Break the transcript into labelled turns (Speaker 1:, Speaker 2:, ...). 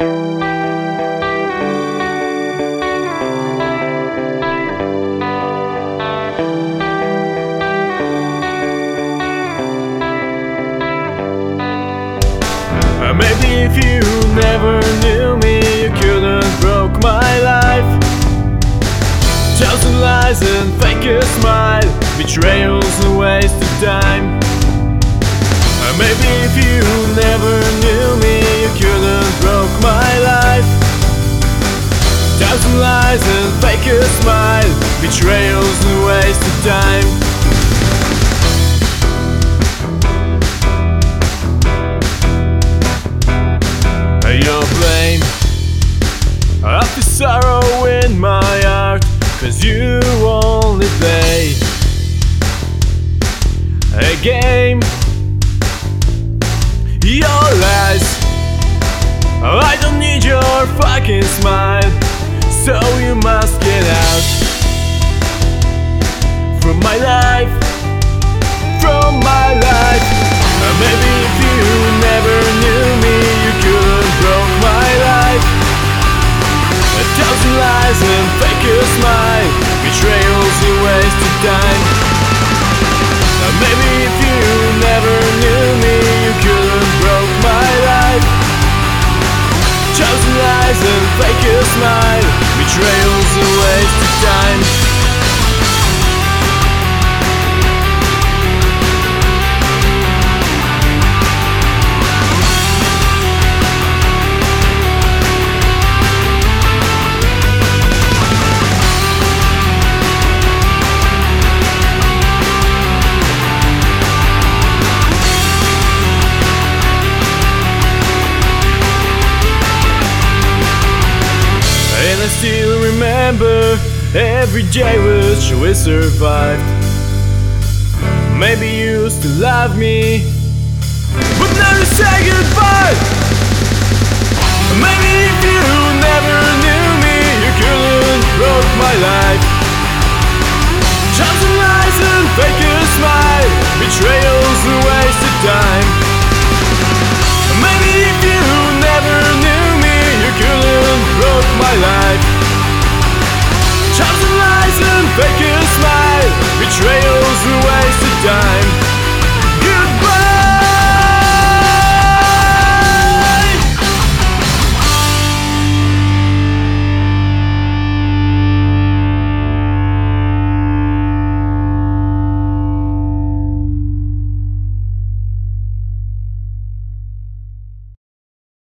Speaker 1: Uh, Maybe if you never knew me, you couldn't broke my life. Thousand lies and fake a smile, betrayals and waste of time. Uh, Maybe if you never knew lies and fake a smile, betrayals and waste of time. your blame. I feel sorrow in my heart, cause you only play a game. Your lies, I don't need your fucking smile, so you must get out from my life, from my life. Uh, Maybe if you never knew me, you couldn't broke my life. A thousand lies and fake a smile, betrayals and wasted time. Lies and fake a smile, betrayals and wasted still remember every day which we survived. Maybe you to love me, but now you say goodbye. Maybe if you never knew me, you couldn't broke my life. Thousand lies and fake a smile, betrayals and time.